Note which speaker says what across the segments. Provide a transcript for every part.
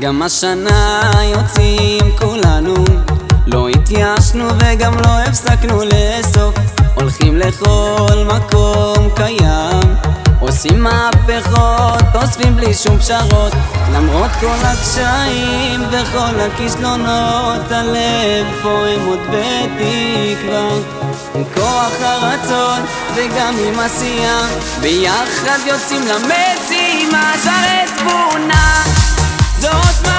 Speaker 1: גם השנה יוצאים כולנו. לא התייאשנו וגם לא הפסקנו לאסוף. הולכים לכל מקום קיים. עושים מהפכות, אוספים בלי שום פשרות. למרות כל הקשיים וכל הכישלונות הלב פועם עוד בתקווה. עם כוח הרצון וגם עם עשייה. ביחד יוצאים למשימה שרת תבונה Don't smile.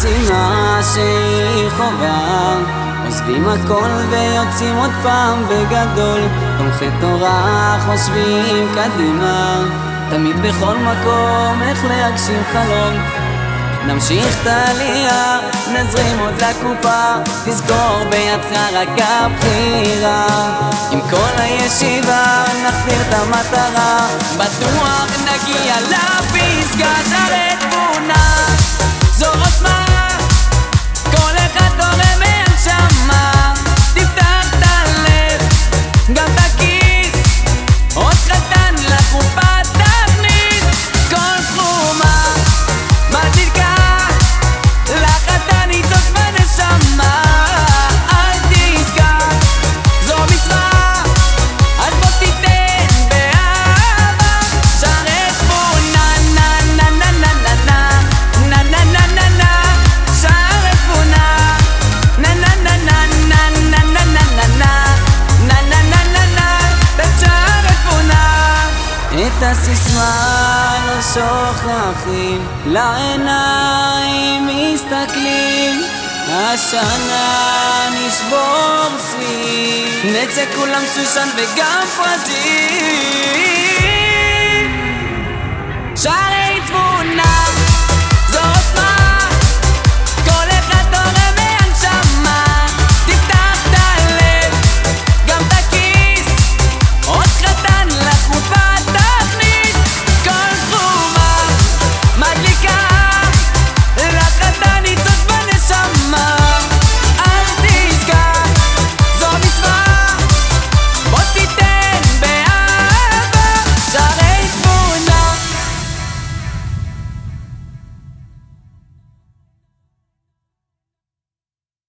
Speaker 1: משימה שהיא חובה. עוזבים הכל ויוצאים עוד פעם בגדול. תומכי תורה חושבים קדימה. תמיד בכל מקום איך להגשים חלום. נמשיך את העלייה, נזרים עוד לקופה. תזכור בידך רק הבחירה. עם כל הישיבה נחזיר את המטרה. בטוח נגיע לפסגה את הסיסמה לא שוכחים, לעיניים מסתכלים. השנה נשבור שיא, נצא כולם שושן וגם פרזים. שרת